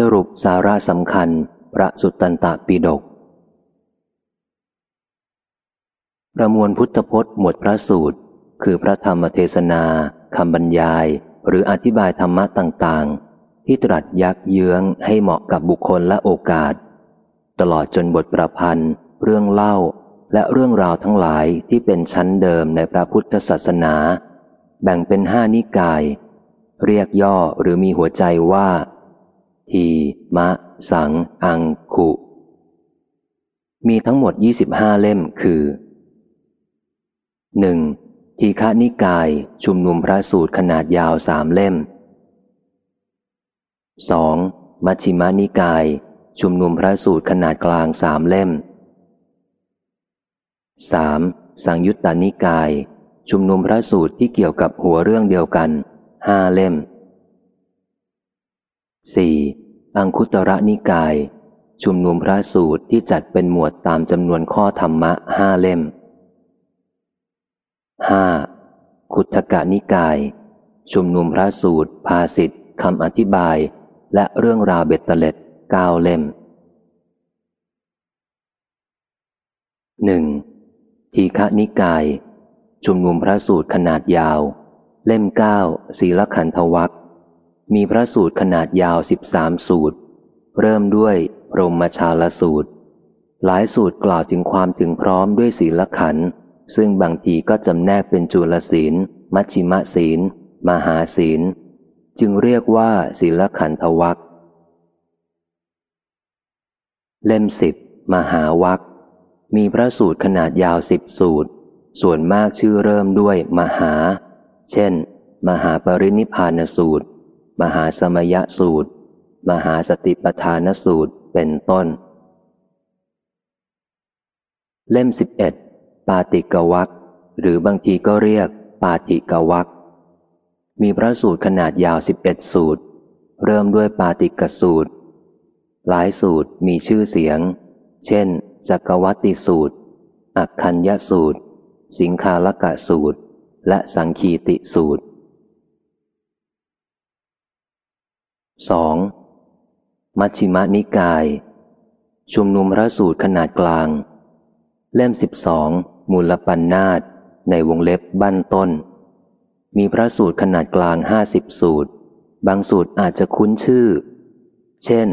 สรุปสาระสำคัญ พระสุตตันตปิฎกประมวลพุทธพจน์หมวดพระสูตร คือพระธรรมเทศนาคำบรรยาย หรืออธิบายธรรมะต่างๆ ที่ตรัสยักเยื้องให้เหมาะกับบุคคลและโอกาส ตลอดจนบทประพันธ์ เรื่องเล่า และเรื่องราวทั้งหลายที่เป็นชั้นเดิมในพระพุทธศาสนา แบ่งเป็นห้านิกาย เรียกย่อหรือมีหัวใจว่า ทีมะ สัง อังคุ มีทั้งหมด 25 เล่มคือ 1. ทีฆานิกายชุมนุมพระสูตรขนาดยาวสามเล่ม 2. มัชฌิมานิกาย ชุมนุมพระสูตรขนาดกลางสามเล่ม 3. สังยุตตานิกาย ชุมนุมพระสูตรที่เกี่ยวกับหัวเรื่องเดียวกันห้าเล่ม 4. อังคุตระนิกาย ชุมนุมพระสูตรที่จัดเป็นหมวดตามจำนวนข้อธรรมะห้าเล่ม 5. ขุทกานิกาย ชุมนุมพระสูตร ภาสิทธ์คำอธิบาย และเรื่องราวเบ็ดเตล็ดเก้าเล่มหนึ่งทีฆนิกาย ชุมนุมพระสูตรขนาดยาว เล่มเก้าศีลขันธวัค มีพระสูตรขนาดยาวสิบสามสูตร เริ่มด้วยรมชาลสูตร หลายสูตรกล่าวถึงความถึงพร้อมด้วยศีลขันธ์ซึ่งบางทีก็จำแนกเป็นจุลศีล มัชชิมศีล มหาศีล จึงเรียกว่าศีลขันธวัคเล่มสิบมหาวัคมีพระสูตรขนาดยาวสิบสูตร ส่วนมากชื่อเริ่มด้วยมหา เช่น มหาปรินิพานสูตร มหาสมยสูตร มหาสติปทานสูตรเป็นต้น เล่มสิบเอ็ดปาติกวักหรือบางทีก็เรียกปาติกวักมีพระสูตรขนาดยาวสิบเอ็ดสูตร เริ่มด้วยปาติกสูตร หลายสูตรมีชื่อเสียง เช่น จักวัติสูตร อักคัญยสูตร สิงคาลกะสูตร และสังคีติสูตร 2. มัชฌิมนิกาย ชุมนุมพระสูตรขนาดกลาง เล่มสิบสองมูลปัญนาตในวงเล็บบั้นต้น มีพระสูตรขนาดกลางห้าสิบสูตร บางสูตรอาจจะคุ้นชื่อ เช่น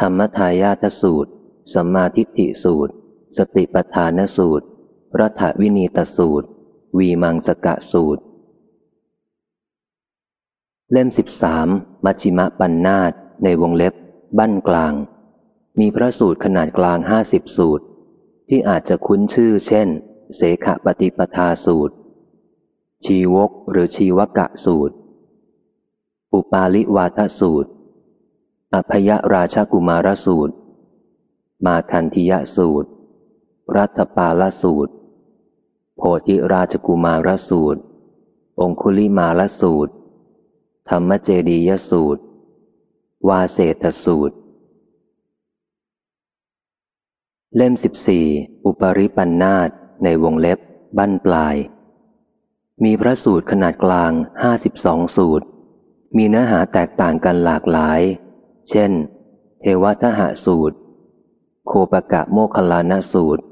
ธรรมทายาทสูตร สัมมาทิฏฐิสูตร สติปทานสูตรรัฐวินีตสูตร วีมังสกะสูตร เล่มสิบสามมัชิมะปัญนาตในวงเล็บ บั้นกลาง มีพระสูตรขนาดกลางห้าสิบสูตร ที่อาจจะคุ้นชื่อเช่น เสขปฏิปทาสูตร ชีวกหรือชีวกะสูตร อุปาลิวาทสูตร อภยราชกุมารสูตร มาคันธิยสูตร รัฐปาลสูตร โพธิราชกุมารสูตร องคุลิมาลสูตร ธรรมเจดียสูตร วาเศตสูตร เล่มสิบสี่อุปริปันนาตในวงเล็บ บั้นปลาย มีพระสูตรขนาดกลางห้าสิบสองสูตร มีเนื้อหาแตกต่างกันหลากหลาย เช่น เทวทหะสูตร โคปกะโมคลานสูตร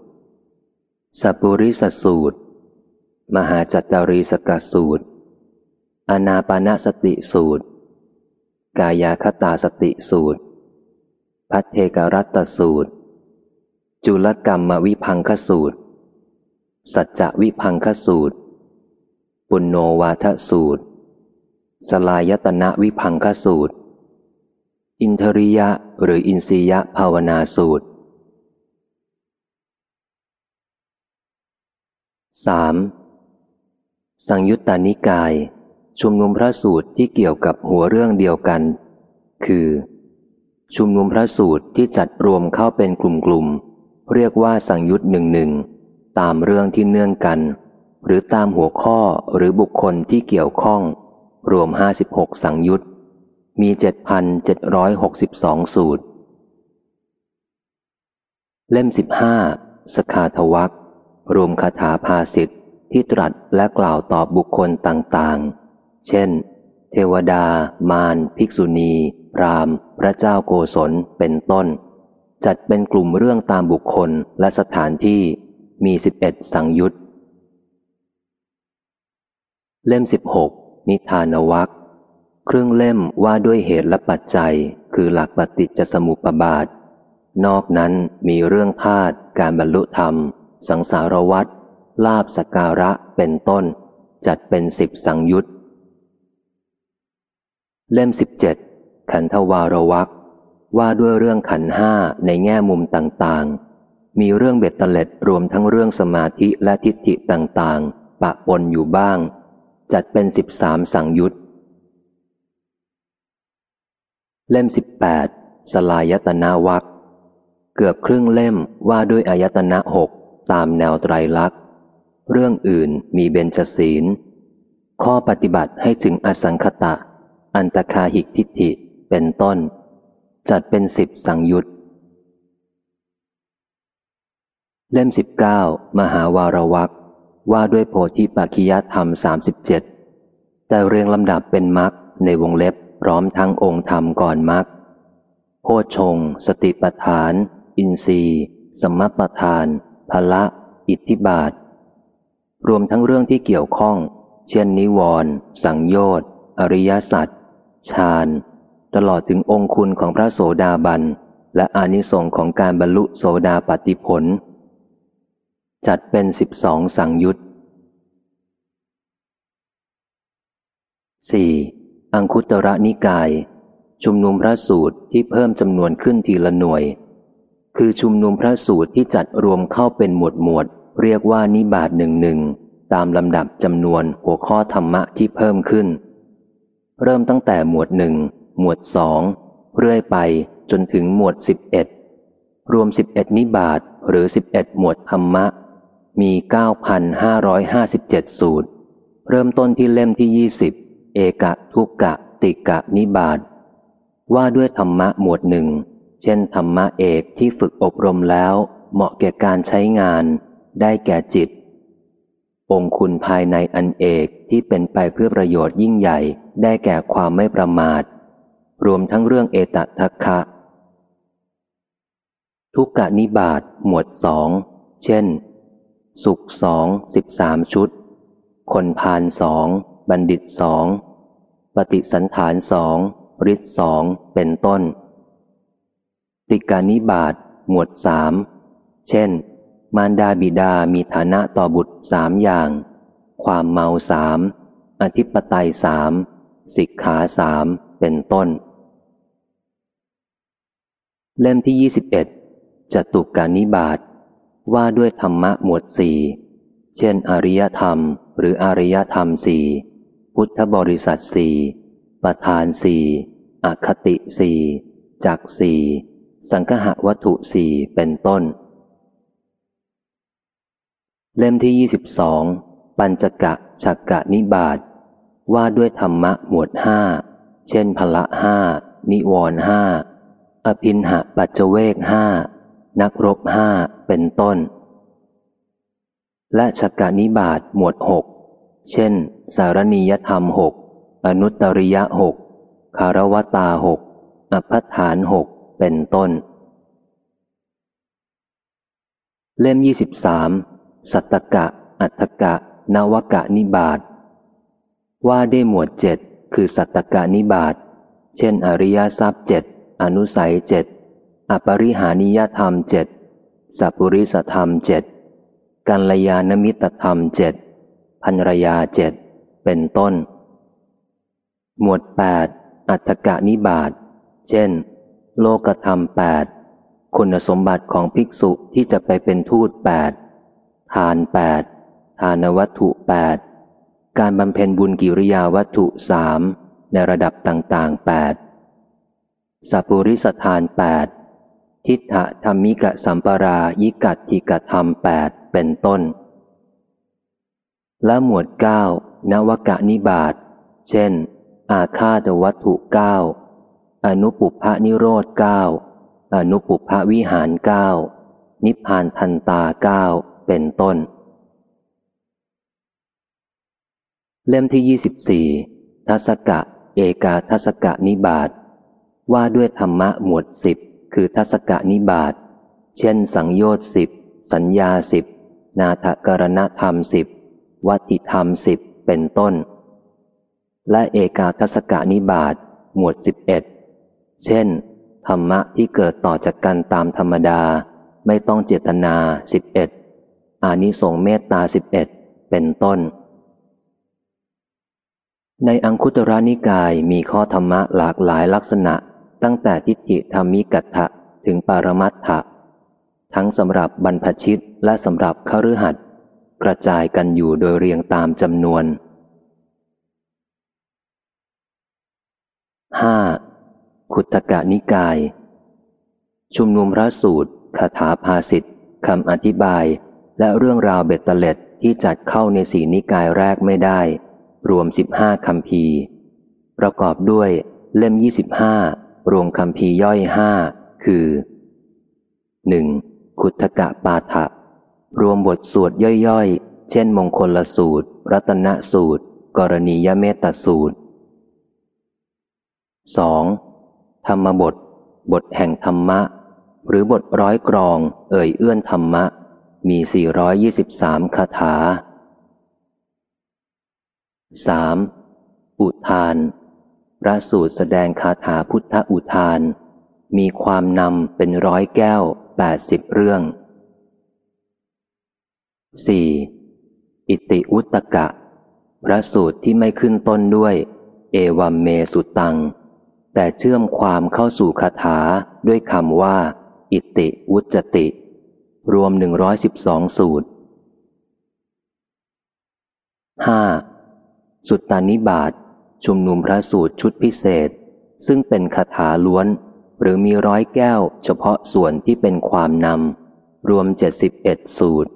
สัปุริสสูตร มหาจัตตารีสกสูตร อนาปานสติสูตร กายาคตาสติสูตร พัทเทกรัตสูตร จุลกรรมวิพังคสูตร สัจจวิพังคสูตร ปุณโนวาทสูตร สลายตนะวิพังคสูตร อินทริยะหรืออินสียะภาวนาสูตร 3. สังยุตตานิกาย ชุมนุมพระสูตรที่เกี่ยวกับหัวเรื่องเดียวกัน คือ ชุมนุมพระสูตรที่จัดรวมเข้าเป็นกลุ่มๆเรียกว่าสังยุตหนึ่งหนึ่งตามเรื่องที่เนื่องกัน หรือตามหัวข้อหรือบุคคลที่เกี่ยวข้อง รวมห้าสิบหกสังยุตมีเจ็ดพันเจ็ดร้อยหกสิบสองสูตร เล่มสิบห้าสคาทวักรวมคาถาภาสิทธิ์ที่ตรัสและกล่าวตอบบุคคลต่างๆ เช่น เทวดา มาร ภิกษุณี พราม พระเจ้าโกศล เป็นต้น จัดเป็นกลุ่มเรื่องตามบุคคลและสถานที่ มีสิบเอ็ดสังยุตเล่มสิบหกนิทานวัคครึ่งเล่มว่าด้วยเหตุและปัจจัย คือหลักปฏิจจสมุปบาท นอกนั้นมีเรื่องธาตุการบรรลุธรรม สังสารวัตรลาบสการะเป็นต้น จัดเป็นสิบสังยุต เล่มสิบเจ็ดขันธวารวักว่าด้วยเรื่องขันห้าในแง่มุมต่างๆ มีเรื่องเบ็ดเตล็ดรวมทั้งเรื่องสมาธิและทิฏฐิต่างๆ ปะปนอยู่บ้าง จัดเป็นสิบสามสังยุตเล่มสิบแปดสลายตนาวักเกือบครึ่งเล่มว่าด้วยอายตนะหกตามแนวไตรลักษณ์ เรื่องอื่นมีเบญจศีล ข้อปฏิบัติให้ถึงอสังคตะ อันตคาหิกทิฏฐิเป็นต้น จัดเป็นสิบสังยุตเล่มสิบเก้ามหาวารวักว่าด้วยโพธิปัจขิยธรรมสามสิบเจ็ดแต่เรียงลำดับเป็นมักในวงเล็บพร้อมทั้งองค์ธรรมก่อนมักโพชง สติปทาน อินทรีย์สมปทาน พละ อิทธิบาท รวมทั้งเรื่องที่เกี่ยวข้อง เช่นนิวรณ์สังโยชน์อริยสัจ ฌานตลอดถึงองคุณของพระโสดาบัน และอานิสงค์ของการบรรลุโสดาปติผล จัดเป็นสิบสองสังยุต 4. อังคุตระนิกาย ชุมนุมพระสูตรที่เพิ่มจำนวนขึ้นทีละหน่วย คือชุมนุมพระสูตรที่จัดรวมเข้าเป็นหมวดหมวด เรียกว่านิบาตหนึ่งหนึ่งตามลำดับจำนวนหัวข้อธรรมะที่เพิ่มขึ้น เริ่มตั้งแต่หมวดหนึ่งหมวดสองเรื่อยไปจนถึงหมวดสิบเอ็ดรวมสิบเอ็ดนิบาตหรือสิบเอ็ดหมวดธรรมะ มีเก้าพันห้าร้อยห้าสิบเจ็ดสูตร เริ่มต้นที่เล่มที่ยี่สิบเอกะทุกกะติกะนิบาตว่าด้วยธรรมะหมวดหนึ่งเช่นธรรมะเอกที่ฝึกอบรมแล้ว เหมาะแก่การใช้งาน ได้แก่จิต องคุณภายในอันเอกที่เป็นไปเพื่อประโยชน์ยิ่งใหญ่ได้แก่ความไม่ประมาท รวมทั้งเรื่องเอตทัคคะ ทุกกะนิบาตหมวดสองเช่น สุขสองสิบสามชุด คนพานสองบัณฑิตสองปฏิสันฐานสองฤทธิสองเป็นต้น ติกานิบาตหมวดสามเช่น มารดาบิดามีฐานะต่อบุตรสามอย่าง ความเมาสาม อธิปไตยสามสิกขาสามเป็นต้น เล่มที่ยี่สิบเอ็ดจตุกานิบาตว่าด้วยธรรมะหมวดสี่เช่น อริยธรรม หรืออริยธรรมสี่พุทธบริษัทสี่ประธานสี่อคติสี่จักสี่สังคหวัตถุสี่เป็นต้น เล่มที่ยี่สิบสองปัญจกะฉักกะนิบาตว่าด้วยธรรมะหมวดห้าเช่นพละห้านิวรห้าอภินหะปัจเจเวกห้านักรบห้าเป็นต้น และฉักกะนิบาตหมวดหกเช่น สารณียธรรมหกอนุตริยะหกคารวตาหกอภัฐานหกเป็นต้น เล่มยี่สิบสาม สัตตกะ อัตถกะ นวกะนิบาตว่าได้หมวดเจ็ดคือสัตตกะนิบาตเช่น อริยทรัพย์เจ็ดอนุสัยเจ็ดอปริหานิยธรรมเจ็ดสัพปริสธรรมเจ็ดกัลยาณมิตรธรรมเจ็ดพันรยาเจ็ดเป็นต้น หมวดแปดอัตถกะนิบาตเช่น โลกธรรมแปดคุณสมบัติของภิกษุที่จะไปเป็นทูตแปด ทานแปดทานวัตถุแปดการบำเพ็ญบุญกิริยาวัตถุสามในระดับต่างๆแปดสัปุริสทานแปดทิฏฐธรรมิกะสัมปรายิกัตถิกธรรมแปดเป็นต้น และหมวดเก้านวกะนิบาตเช่น อาคาตวัตถุเก้าอนุปุพะนิโรธเก้าอนุปุพะวิหารเก้านิพพานทันตาเก้า เป็นต้น เล่มที่ยี่สิบสี่ทัศกะ เอกาทัศกะนิบาตว่าด้วยธรรมะหมวดสิบคือทัศกะนิบาตเช่น สังโยชน์สิบสัญญาสิบนาทกรณธรรมสิบวัติธรรมสิบเป็นต้น และเอกาทัศกะนิบาตหมวดสิบเอ็ดเช่น ธรรมะที่เกิดต่อจากกันตามธรรมดา ไม่ต้องเจตนาสิบเอ็ด อานิสงเมตตาสิบเอ็ดเป็นต้น ในอังคุตระนิกายมีข้อธรรมะหลากหลายลักษณะ ตั้งแต่ทิฏฐิธรรมิกัตถะถึงปารมัตถะทั้งสำหรับบรรพชิตและสำหรับขรือหัดกระจายกันอยู่โดยเรียงตามจำนวน 5. ขุตกะนิกาย ชุมนุมพระสูตรคาถาภาสิทธ์คำอธิบาย และเรื่องราวเบ็ดเตล็ดที่จัดเข้าในสีนิกายแรกไม่ได้ รวมสิบห้าคำพีประกอบด้วยเล่มยี่สิบห้ารวมคำพีย่อยห้าคือหนึ่งขุทกะปาฐะรวมบทสวดย่อยๆ เช่นมงคลละสูตร รัตนสูตร กรณียเมตสูตร 2. ธรรมบท บทแห่งธรรมะ หรือบทร้อยกรอง เอ่ยเอื้อนธรรมะ มี 423 คาถา 3. อุทาน พระสูตรแสดงคาถาพุทธอุทาน มีความนำเป็นร้อยแก้วแปดสิบเรื่อง 4. อิติอุตกะ พระสูตรที่ไม่ขึ้นต้นด้วย เอวัมเมสุตัง แต่เชื่อมความเข้าสู่คาถาด้วยคำว่า อิติวุจติ รวม112สูตร 5. สุตตานิบาตชุมนุมพระสูตรชุดพิเศษ ซึ่งเป็นคาถาล้วน หรือมีร้อยแก้ว เฉพาะส่วนที่เป็นความนำ รวม71สูตร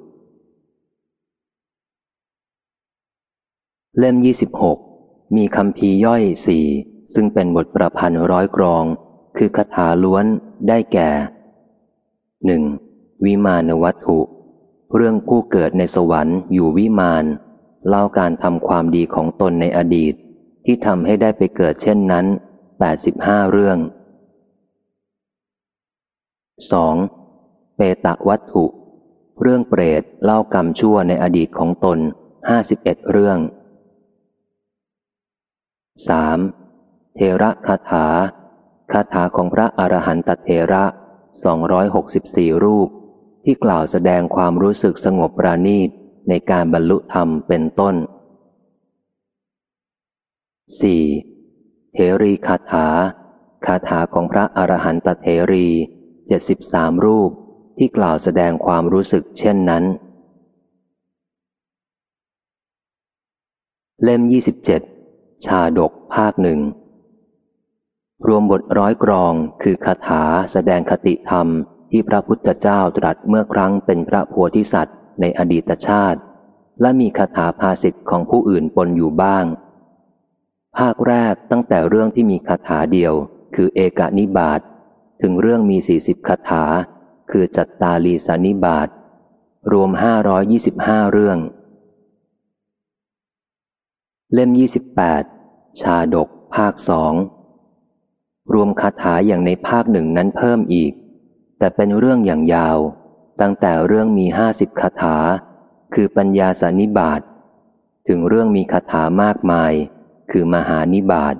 เล่ม26มีคำพีย่อยสี่ซึ่งเป็นบทประพันธ์ร้อยกรอง คือคาถาล้วนได้แก่หนึ่ง วิมานวัตถุ เรื่องผู้เกิดในสวรรค์อยู่วิมานเล่าการทำความดีของตนในอดีต ที่ทำให้ได้ไปเกิดเช่นนั้น 85 เรื่อง 2. เปตะวัตถุ เรื่องเปรตเล่ากรรมชั่วในอดีตของตน 51 เรื่อง 3. เทระคาถาคาถาของพระอรหันตเทระ 264 รูป ที่กล่าวแสดงความรู้สึกสงบปราณีตในการบรรลุธรรมเป็นต้น 4. เทรีคาถา คาถาของพระอรหันตเทรี73รูปที่กล่าวแสดงความรู้สึกเช่นนั้น เล่ม27ชาดกภาคหนึ่งรวมบทร้อยกรองคือคาถาแสดงคติธรรม ที่พระพุทธเจ้าตรัสเมื่อครั้งเป็นพระโพธิสัตว์ในอดีตชาติ และมีคาถาภาสิทธิ์ของผู้อื่นปนอยู่บ้าง ภาคแรกตั้งแต่เรื่องที่มีคาถาเดียว คือเอกนิบาตถึงเรื่องมีสี่สิบคาถา คือจัตตาลีสานิบาตรวมห้าร้อยยี่สิบห้าเรื่อง เล่ม28ชาดกภาคสองรวมคาถาอย่างในภาคหนึ่งนั้นเพิ่มอีก แต่เป็นเรื่องอย่างยาว ตั้งแต่เรื่องมีห้าสิบคาถา คือปัญญาสานิบาต ถึงเรื่องมีคาถามากมาย คือมหานิบาต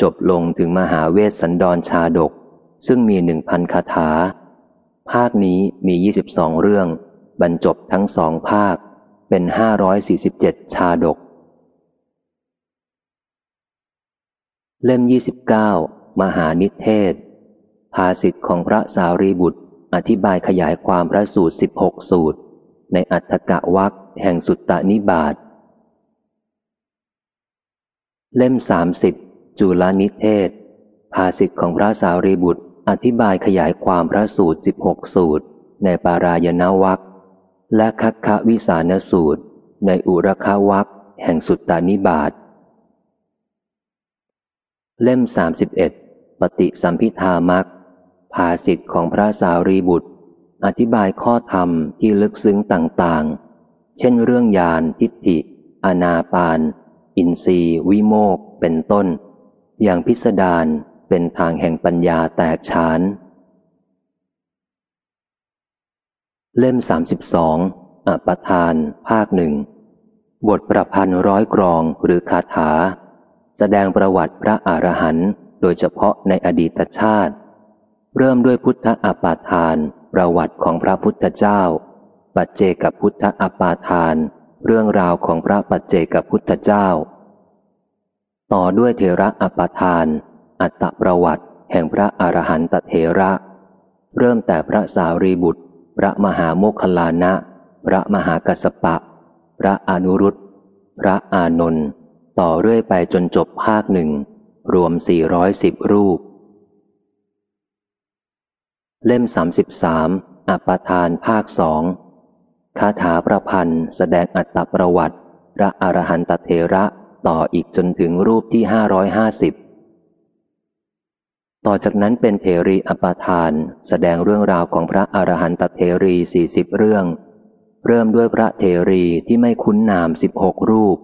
จบลงถึงมหาเวสสันดรชาดก ซึ่งมีหนึ่งพันคาถา ภาคนี้มียี่สิบสองเรื่อง บรรจบทั้งสองภาค เป็นห้าร้อยสี่สิบเจ็ดชาดก เล่ม 29 มหานิเทศ ภาสิทธิ์ของพระสารีบุตร อธิบายขยายความพระสูตร 16 สูตร ในอัฏฐกะวักแห่งสุตตนิบาตเล่ม 30 จุลนิเทศ ภาสิทธิ์ของพระสารีบุตร อธิบายขยายความพระสูตร 16 สูตร ในปารายณวักและคัคควิสานสูตร ในอุรคาวักแห่งสุตตนิบาตเล่มสามสิบเอ็ดปฏิสัมพิธามัก ภาสิทธิ์ของพระสารีบุตร อธิบายข้อธรรมที่ลึกซึ้งต่างๆ เช่นเรื่องยานทิฏฐิ อนาปาน อินทรีวิโมกเป็นต้น อย่างพิสดารเป็นทางแห่งปัญญาแตกฉาน เล่มสามสิบสองอปทาน ภาคหนึ่ง บทประพันธ์ร้อยกรองหรือคาถา แสดงประวัติพระอรหันต์โดยเฉพาะในอดีตชาติ เริ่มด้วยพุทธอปาทาน ประวัติของพระพุทธเจ้า ปัจเจกับพุทธอปาทาน เรื่องราวของพระปัจเจกับพุทธเจ้า ต่อด้วยเทระอปาทาน อัตตประวัติแห่งพระอรหันตเถระ เริ่มแต่พระสารีบุตร พระมหาโมคคลานะ พระมหากัสปะ พระอนุรุตพระอานนท์ต่อเรื่อยไปจนจบภาคหนึ่ง รวม 410 รูป เล่ม33อปทานภาคสองคาถาประพันธ์ แสดงอัตตประวัติ พระอรหันตเถระต่ออีกจนถึงรูปที่550ต่อจากนั้นเป็นเทรีอปทาน แสดงเรื่องราวของพระอรหันตเทรีสี่สิบเรื่อง เริ่มด้วยพระเทรีที่ไม่คุ้นนามสิบหกรูป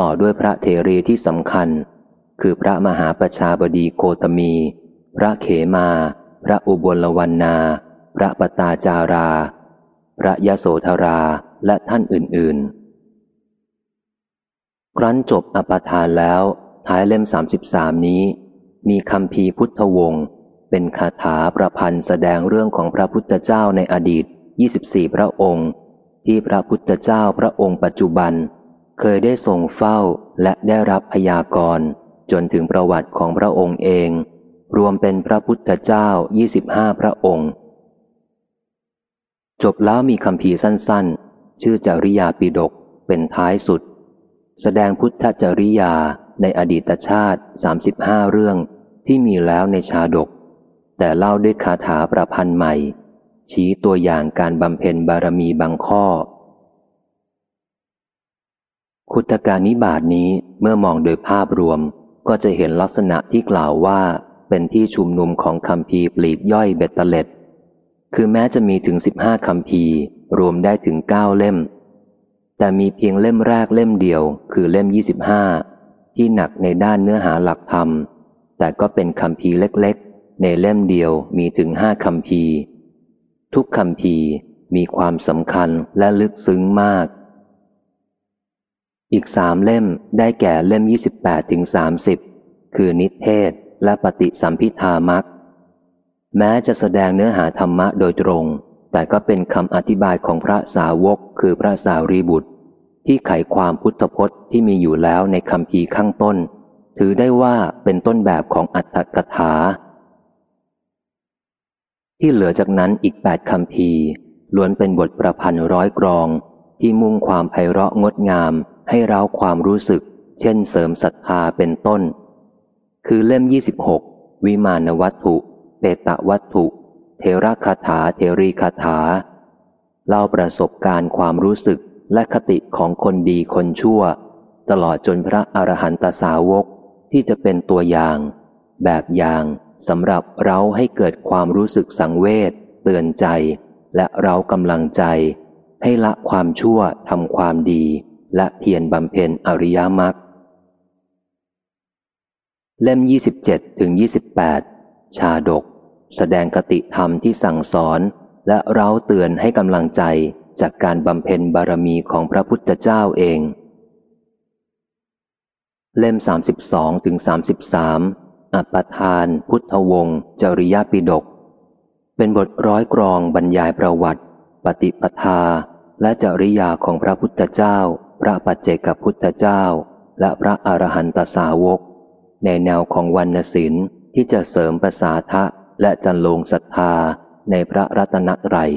ต่อด้วยพระเทรีที่สำคัญ คือพระมหาประชาบดีโคตมี พระเขมา พระอุบลวันนา พระปตาจารา พระยโสธราและท่านอื่น ๆ ครั้นจบอปทานแล้ว ท้ายเล่ม 33 นี้ มีคำพีพุทธวงศ์เป็นคาถาประพันธ์แสดงเรื่องของพระพุทธเจ้าในอดีต 24 พระองค์ ที่พระพุทธเจ้าพระองค์ปัจจุบัน เคยได้ทรงเฝ้าและได้รับพยากรณ์จนถึงประวัติของพระองค์เอง รวมเป็นพระพุทธเจ้า 25 พระองค์ จบแล้วมีคำพีสั้นๆ ชื่อจริยาปิดกเป็นท้ายสุด แสดงพุทธจริยาในอดีตชาติ 35 เรื่องที่มีแล้วในชาดก แต่เล่าด้วยคาถาประพันธ์ใหม่ ชี้ตัวอย่างการบำเพ็ญบารมีบางข้อ คุตการนิบาตนี้เมื่อมองโดยภาพรวมก็จะเห็นลักษณะที่กล่าวว่า เป็นที่ชุมนุมของคำพีปลีกย่อยเบตเตเล็ด คือแม้จะมีถึง15คำพีรวมได้ถึง9เล่ม แต่มีเพียงเล่มแรกเล่มเดียว คือเล่ม25ที่หนักในด้านเนื้อหาหลักธรรม แต่ก็เป็นคำพีเล็กๆ ในเล่มเดียวมีถึงห้าคำพีทุกคำพีมีความสำคัญและลึกซึ้งมาก อีกสามเล่มได้แก่เล่ม 28ถึง30 คือนิเทศ และปฏิสัมพิธามักแม้จะแสดงเนื้อหาธรรมะโดยตรง แต่ก็เป็นคำอธิบายของพระสาวกคือพระสารีบุตร ที่ไขความพุทธพจน์ที่มีอยู่แล้วในคำพีข้างต้น ถือได้ว่าเป็นต้นแบบของอัตถกถา ที่เหลือจากนั้นอีกแปดคำพีล้วนเป็นบทประพันธ์ร้อยกรอง ที่มุ่งความไพเราะงดงามให้เราความรู้สึก เช่นเสริมศรัทธาเป็นต้น คือเล่ม 26 วิมานวัตถุ เปตะวัตถุ เทระคาถาเทรีคาถา เล่าประสบการณ์ความรู้สึกและคติของคนดีคนชั่ว ตลอดจนพระอรหันตสาวกที่จะเป็นตัวอย่าง แบบอย่างสำหรับเราให้เกิดความรู้สึกสังเวชเตือนใจ และเรากำลังใจ ให้ละความชั่วทำความดี และเพียรบำเพ็ญอริยมรรค เล่ม 27ถึง28 ชาดก แสดงกติธรรมที่สั่งสอน และเร้าเตือนให้กำลังใจจากการบำเพ็ญบารมีของพระพุทธเจ้าเอง เล่ม 32ถึง33 อัปทานพุทธวงศ์จริยปิดกเป็นบทร้อยกรองบรรยายประวัติ ปฏิปทา และจริยาของพระพุทธเจ้า พระปัจเจกพุทธเจ้า และพระอรหันตสาวก ในแนวของวรรณศิลป์ที่จะเสริมประสาทะและจันลงศรัทธาในพระรัตนตรัย